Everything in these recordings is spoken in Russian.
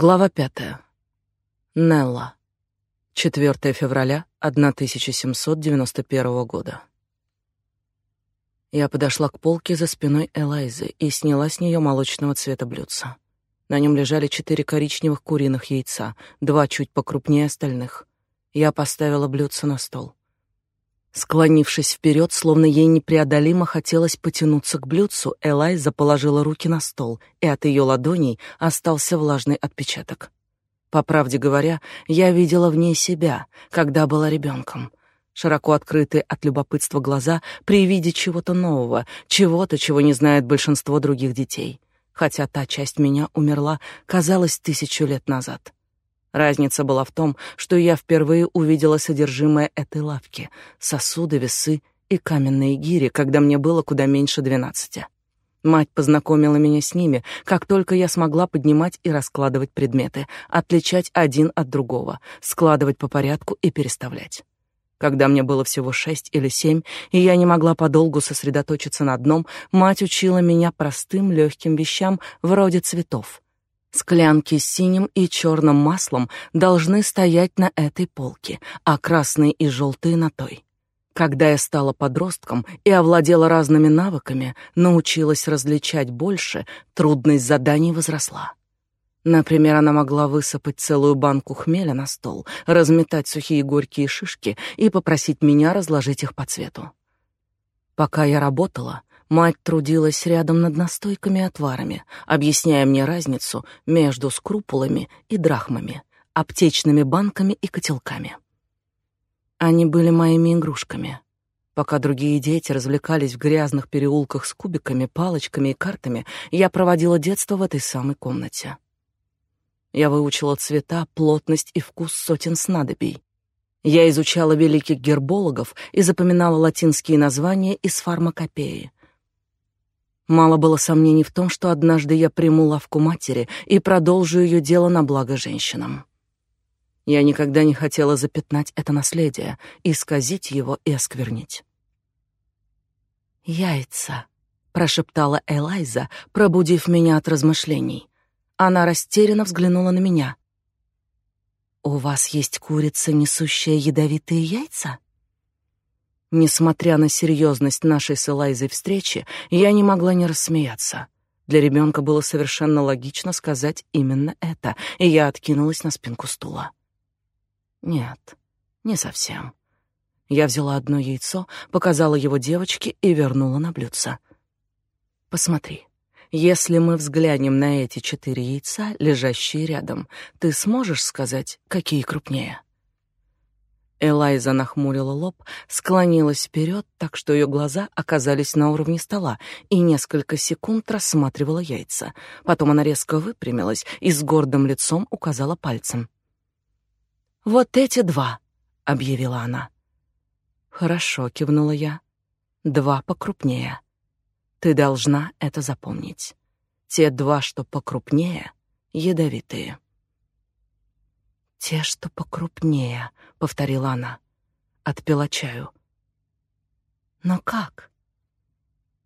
Глава пятая. Нелла. 4 февраля 1791 года. Я подошла к полке за спиной Элайзы и сняла с нее молочного цвета блюдца. На нем лежали четыре коричневых куриных яйца, два чуть покрупнее остальных. Я поставила блюдце на стол. Склонившись вперед, словно ей непреодолимо хотелось потянуться к блюдцу, Элайза положила руки на стол, и от ее ладоней остался влажный отпечаток. По правде говоря, я видела в ней себя, когда была ребенком. Широко открытые от любопытства глаза при виде чего-то нового, чего-то, чего не знает большинство других детей. Хотя та часть меня умерла, казалось, тысячу лет назад. Разница была в том, что я впервые увидела содержимое этой лавки: сосуды, весы и каменные гири, когда мне было куда меньше двенадцати. Мать познакомила меня с ними, как только я смогла поднимать и раскладывать предметы, отличать один от другого, складывать по порядку и переставлять. Когда мне было всего шесть или семь, и я не могла подолгу сосредоточиться на одном, мать учила меня простым легким вещам вроде цветов — Склянки с синим и черным маслом должны стоять на этой полке, а красные и желтые на той. Когда я стала подростком и овладела разными навыками, научилась различать больше, трудность заданий возросла. Например, она могла высыпать целую банку хмеля на стол, разметать сухие горькие шишки и попросить меня разложить их по цвету. Пока я работала, Мать трудилась рядом над настойками и отварами, объясняя мне разницу между скрупулами и драхмами, аптечными банками и котелками. Они были моими игрушками. Пока другие дети развлекались в грязных переулках с кубиками, палочками и картами, я проводила детство в этой самой комнате. Я выучила цвета, плотность и вкус сотен снадобий. Я изучала великих гербологов и запоминала латинские названия из фармакопеи, Мало было сомнений в том, что однажды я приму лавку матери и продолжу ее дело на благо женщинам. Я никогда не хотела запятнать это наследие, исказить его и осквернить. «Яйца», — прошептала Элайза, пробудив меня от размышлений. Она растерянно взглянула на меня. «У вас есть курица, несущая ядовитые яйца?» Несмотря на серьезность нашей с Элайзой встречи, я не могла не рассмеяться. Для ребенка было совершенно логично сказать именно это, и я откинулась на спинку стула. Нет, не совсем. Я взяла одно яйцо, показала его девочке и вернула на блюдце. Посмотри. Если мы взглянем на эти четыре яйца, лежащие рядом, ты сможешь сказать, какие крупнее? Элайза нахмурила лоб, склонилась вперед, так что ее глаза оказались на уровне стола, и несколько секунд рассматривала яйца. Потом она резко выпрямилась и с гордым лицом указала пальцем. «Вот эти два», — объявила она. «Хорошо», — кивнула я. «Два покрупнее. Ты должна это запомнить. Те два, что покрупнее, ядовитые». «Те, что покрупнее», — повторила она. Отпила чаю. «Но как?»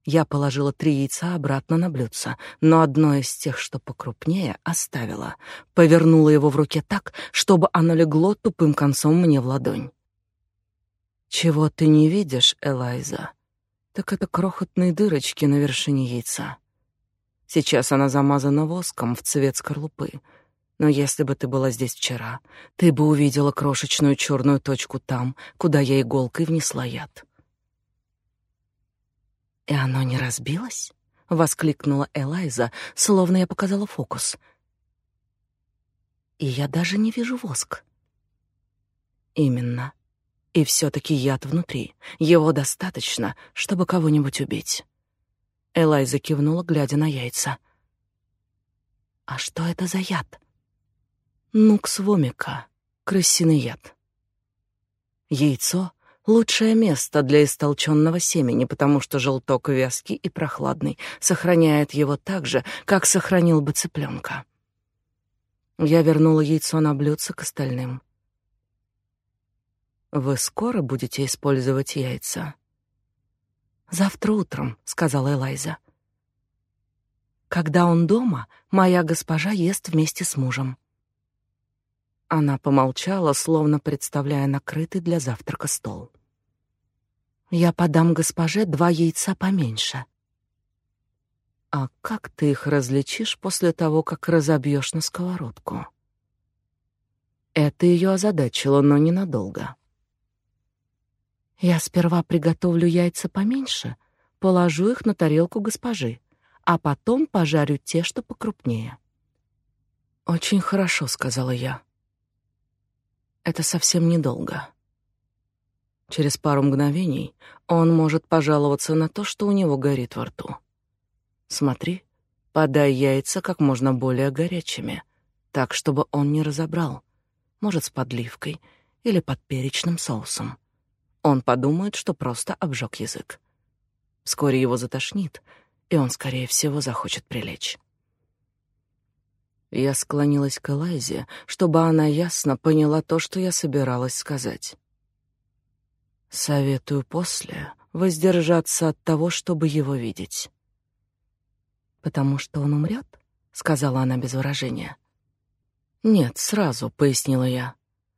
Я положила три яйца обратно на блюдце, но одно из тех, что покрупнее, оставила. Повернула его в руке так, чтобы оно легло тупым концом мне в ладонь. «Чего ты не видишь, Элайза?» «Так это крохотные дырочки на вершине яйца. Сейчас она замазана воском в цвет скорлупы, но если бы ты была здесь вчера, ты бы увидела крошечную черную точку там, куда я иголкой внесла яд. И оно не разбилось? воскликнула Элайза, словно я показала фокус. И я даже не вижу воск. Именно. И все таки яд внутри. Его достаточно, чтобы кого-нибудь убить. Элайза кивнула, глядя на яйца. А что это за яд? Нукс вомика, крысиный яд. Яйцо — лучшее место для истолченного семени, потому что желток вязкий и прохладный, сохраняет его так же, как сохранил бы цыпленка. Я вернула яйцо на блюдце к остальным. «Вы скоро будете использовать яйца?» «Завтра утром», — сказала Элайза. Когда он дома, моя госпожа ест вместе с мужем. Она помолчала, словно представляя накрытый для завтрака стол. Я подам госпоже два яйца поменьше. А как ты их различишь после того, как разобьешь на сковородку? Это ее озадачило, но ненадолго. Я сперва приготовлю яйца поменьше, положу их на тарелку госпожи, а потом пожарю те, что покрупнее. Очень хорошо, сказала я. Это совсем недолго. Через пару мгновений он может пожаловаться на то, что у него горит во рту. Смотри, подай яйца как можно более горячими, так чтобы он не разобрал. Может, с подливкой или под перечным соусом. Он подумает, что просто обжег язык. Вскоре его затошнит, и он, скорее всего, захочет прилечь. Я склонилась к Элайзе, чтобы она ясно поняла то, что я собиралась сказать. Советую после воздержаться от того, чтобы его видеть. Потому что он умрет, сказала она без выражения. Нет, сразу, пояснила я.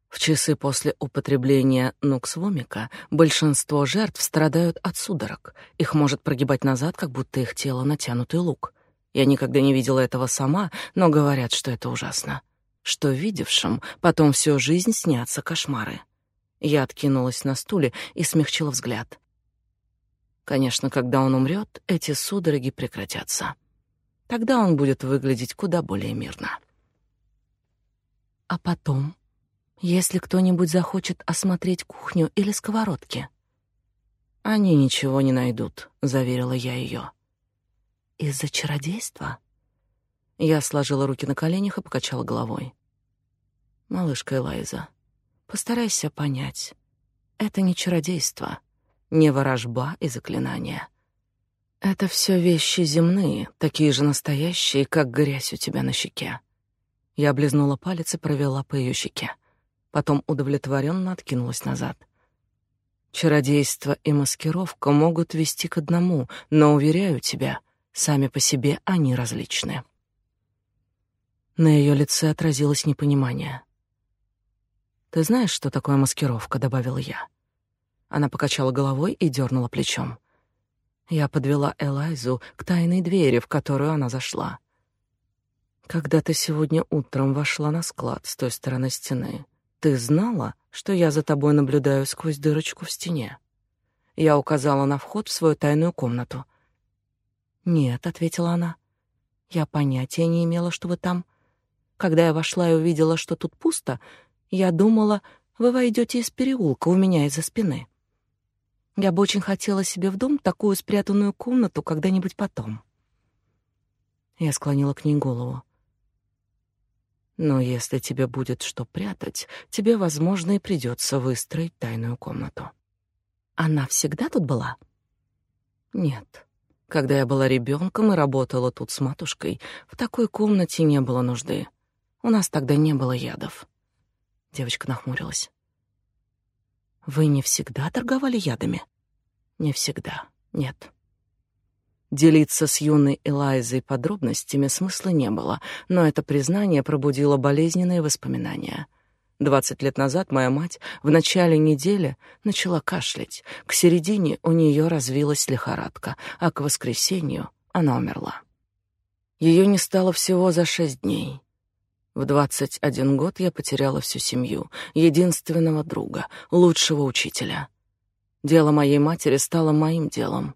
В часы после употребления нуксвомика большинство жертв страдают от судорог. Их может прогибать назад, как будто их тело натянутый лук. Я никогда не видела этого сама, но говорят, что это ужасно. Что видевшим потом всю жизнь снятся кошмары. Я откинулась на стуле и смягчила взгляд. Конечно, когда он умрет, эти судороги прекратятся. Тогда он будет выглядеть куда более мирно. А потом, если кто-нибудь захочет осмотреть кухню или сковородки, они ничего не найдут, заверила я ее. Из-за чародейства? Я сложила руки на коленях и покачала головой. Малышка Элайза, постарайся понять. Это не чародейство, не ворожба и заклинания. Это все вещи земные, такие же настоящие, как грязь у тебя на щеке. Я облизнула палец и провела по ее щеке. Потом удовлетворенно откинулась назад. Чародейство и маскировка могут вести к одному, но, уверяю тебя, Сами по себе они различны. На ее лице отразилось непонимание. «Ты знаешь, что такое маскировка?» — добавила я. Она покачала головой и дернула плечом. Я подвела Элайзу к тайной двери, в которую она зашла. «Когда ты сегодня утром вошла на склад с той стороны стены, ты знала, что я за тобой наблюдаю сквозь дырочку в стене?» Я указала на вход в свою тайную комнату — «Нет», — ответила она. «Я понятия не имела, что вы там. Когда я вошла и увидела, что тут пусто, я думала, вы войдете из переулка у меня из-за спины. Я бы очень хотела себе в дом такую спрятанную комнату когда-нибудь потом». Я склонила к ней голову. «Но если тебе будет что прятать, тебе, возможно, и придется выстроить тайную комнату». «Она всегда тут была?» «Нет». Когда я была ребенком и работала тут с матушкой, в такой комнате не было нужды. У нас тогда не было ядов. Девочка нахмурилась. Вы не всегда торговали ядами? Не всегда. Нет. Делиться с юной Элайзой подробностями смысла не было, но это признание пробудило болезненные воспоминания. Двадцать лет назад моя мать в начале недели начала кашлять. К середине у нее развилась лихорадка, а к воскресенью она умерла. Ее не стало всего за шесть дней. В двадцать один год я потеряла всю семью, единственного друга, лучшего учителя. Дело моей матери стало моим делом.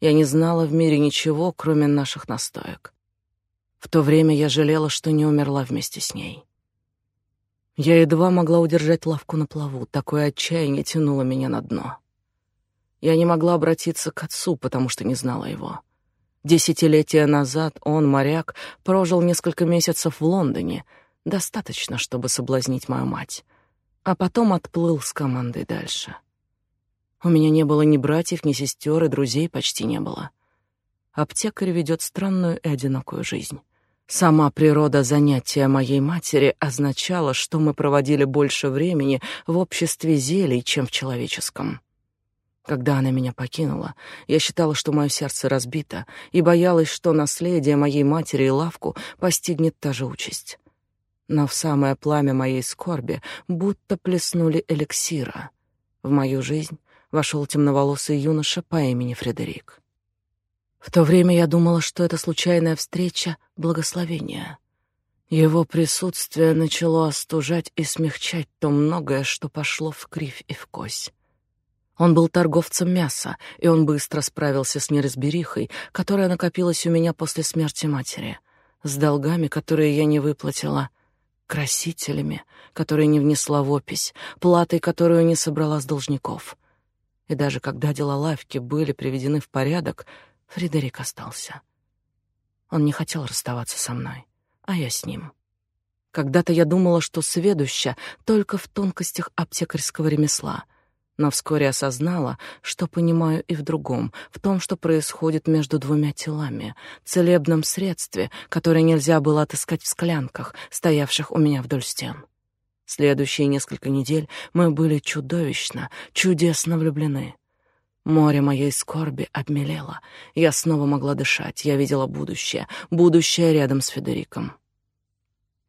Я не знала в мире ничего, кроме наших настоек. В то время я жалела, что не умерла вместе с ней. Я едва могла удержать лавку на плаву, такое отчаяние тянуло меня на дно. Я не могла обратиться к отцу, потому что не знала его. Десятилетия назад он, моряк, прожил несколько месяцев в Лондоне, достаточно, чтобы соблазнить мою мать, а потом отплыл с командой дальше. У меня не было ни братьев, ни сестер, и друзей почти не было. Аптекарь ведет странную и одинокую жизнь. Сама природа занятия моей матери означала, что мы проводили больше времени в обществе зелий, чем в человеческом. Когда она меня покинула, я считала, что мое сердце разбито, и боялась, что наследие моей матери и лавку постигнет та же участь. Но в самое пламя моей скорби будто плеснули эликсира. В мою жизнь вошел темноволосый юноша по имени Фредерик. В то время я думала, что это случайная встреча — благословение. Его присутствие начало остужать и смягчать то многое, что пошло в кривь и в кось. Он был торговцем мяса, и он быстро справился с неразберихой, которая накопилась у меня после смерти матери, с долгами, которые я не выплатила, красителями, которые не внесла в опись, платой, которую не собрала с должников. И даже когда дела лавки были приведены в порядок, Фредерик остался. Он не хотел расставаться со мной, а я с ним. Когда-то я думала, что сведуща только в тонкостях аптекарского ремесла — но вскоре осознала, что понимаю и в другом, в том, что происходит между двумя телами, целебном средстве, которое нельзя было отыскать в склянках, стоявших у меня вдоль стен. Следующие несколько недель мы были чудовищно, чудесно влюблены. Море моей скорби обмелело. Я снова могла дышать, я видела будущее, будущее рядом с Федериком.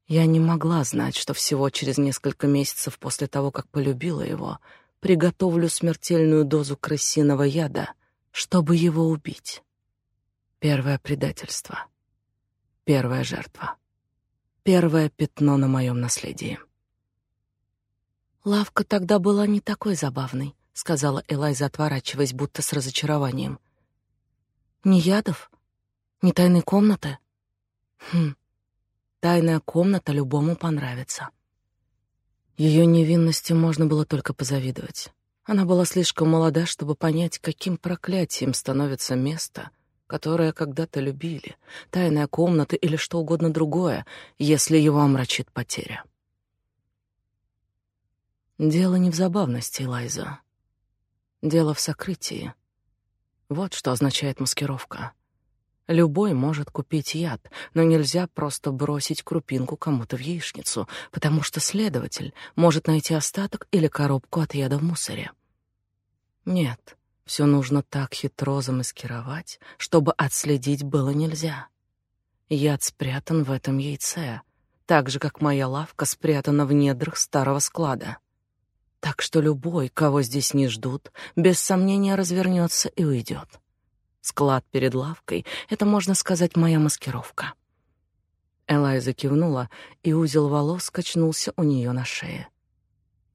Я не могла знать, что всего через несколько месяцев после того, как полюбила его — приготовлю смертельную дозу крысиного яда, чтобы его убить. Первое предательство. Первая жертва. Первое пятно на моем наследии. Лавка тогда была не такой забавной, сказала Элайза, отворачиваясь, будто с разочарованием. Ни ядов, ни тайной комнаты. Хм. Тайная комната любому понравится. Ее невинности можно было только позавидовать. Она была слишком молода, чтобы понять, каким проклятием становится место, которое когда-то любили, тайная комната или что угодно другое, если его омрачит потеря. Дело не в забавности, Лайза. Дело в сокрытии. Вот что означает маскировка — Любой может купить яд, но нельзя просто бросить крупинку кому-то в яичницу, потому что следователь может найти остаток или коробку от яда в мусоре. Нет, все нужно так хитро замаскировать, чтобы отследить было нельзя. Яд спрятан в этом яйце, так же, как моя лавка спрятана в недрах старого склада. Так что любой, кого здесь не ждут, без сомнения развернется и уйдет. Склад перед лавкой — это, можно сказать, моя маскировка. Элайза кивнула, и узел волос качнулся у нее на шее.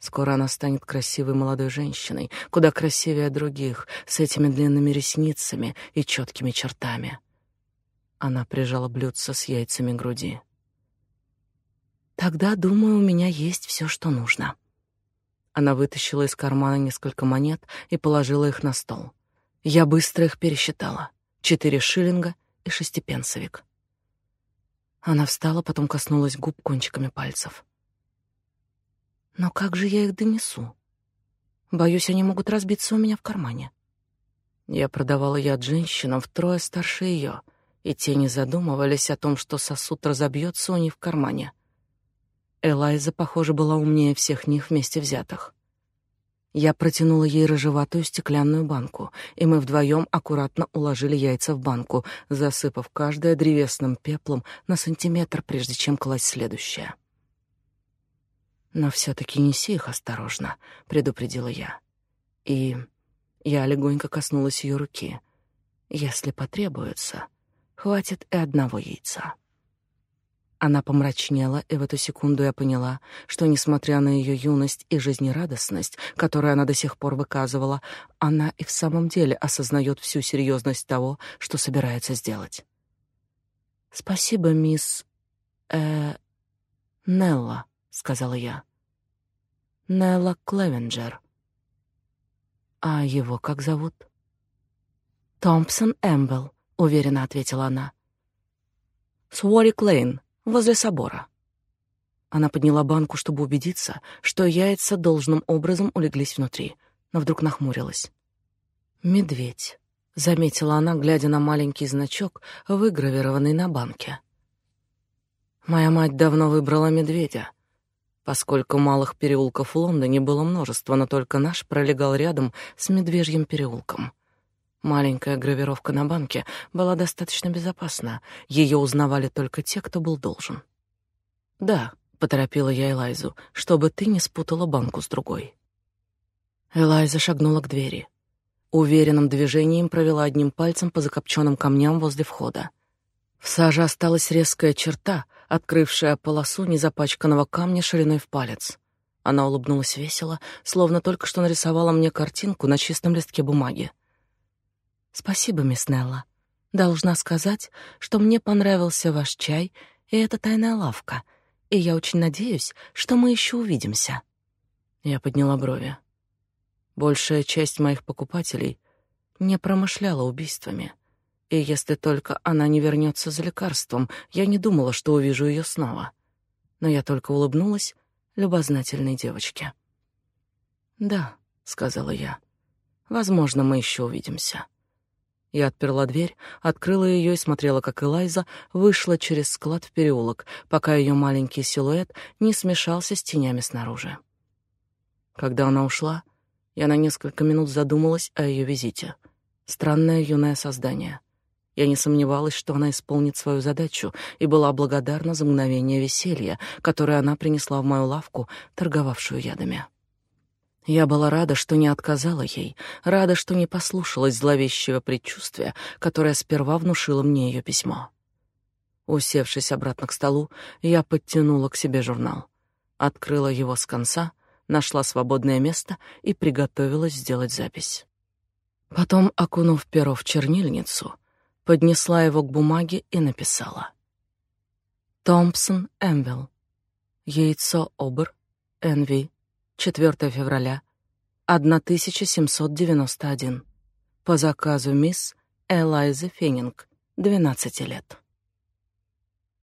Скоро она станет красивой молодой женщиной, куда красивее других, с этими длинными ресницами и четкими чертами. Она прижала блюдце с яйцами груди. Тогда, думаю, у меня есть все, что нужно. Она вытащила из кармана несколько монет и положила их на стол. Я быстро их пересчитала. Четыре шиллинга и шестипенсовик. Она встала, потом коснулась губ кончиками пальцев. Но как же я их донесу? Боюсь, они могут разбиться у меня в кармане. Я продавала яд женщинам втрое старше ее, и те не задумывались о том, что сосуд разобьется у них в кармане. Элайза, похоже, была умнее всех них вместе взятых. Я протянула ей рыжеватую стеклянную банку, и мы вдвоем аккуратно уложили яйца в банку, засыпав каждое древесным пеплом на сантиметр, прежде чем класть следующее. «Но все-таки неси их осторожно», — предупредила я. И я легонько коснулась ее руки. «Если потребуется, хватит и одного яйца». Она помрачнела, и в эту секунду я поняла, что, несмотря на ее юность и жизнерадостность, которую она до сих пор выказывала, она и в самом деле осознает всю серьезность того, что собирается сделать. «Спасибо, мисс... э... Нелла», — сказала я. «Нелла Клевенджер». «А его как зовут?» «Томпсон Эмбл», — уверенно ответила она. «Суори Клейн», возле собора. Она подняла банку, чтобы убедиться, что яйца должным образом улеглись внутри, но вдруг нахмурилась. «Медведь», — заметила она, глядя на маленький значок, выгравированный на банке. «Моя мать давно выбрала медведя, Поскольку малых переулков в Лондоне было множество, но только наш пролегал рядом с Медвежьим переулком. Маленькая гравировка на банке была достаточно безопасна. Ее узнавали только те, кто был должен. «Да», — поторопила я Элайзу, — «чтобы ты не спутала банку с другой». Элайза шагнула к двери. Уверенным движением провела одним пальцем по закопченным камням возле входа. В саже осталась резкая черта, открывшая полосу незапачканного камня шириной в палец. Она улыбнулась весело, словно только что нарисовала мне картинку на чистом листке бумаги. «Спасибо, мисс Нелла. Должна сказать, что мне понравился ваш чай и эта тайная лавка, и я очень надеюсь, что мы еще увидимся». Я подняла брови. Большая часть моих покупателей не промышляла убийствами. И если только она не вернется за лекарством, я не думала, что увижу ее снова. Но я только улыбнулась любознательной девочке. «Да», — сказала я, — «возможно, мы еще увидимся». Я отперла дверь, открыла ее и смотрела, как Элайза вышла через склад в переулок, пока ее маленький силуэт не смешался с тенями снаружи. Когда она ушла, я на несколько минут задумалась о ее визите. Странное юное создание. Я не сомневалась, что она исполнит свою задачу, и была благодарна за мгновение веселья, которое она принесла в мою лавку, торговавшую ядами. Я была рада, что не отказала ей, рада, что не послушалась зловещего предчувствия, которое сперва внушило мне ее письмо. Усевшись обратно к столу, я подтянула к себе журнал, открыла его с конца нашла свободное место и приготовилась сделать запись. Потом, окунув перо в чернильницу, поднесла его к бумаге и написала. Томпсон Эмвилл. Яйцо Обер. НВ. 4 февраля 1791. По заказу мисс Элайзы Феннинг, 12 лет.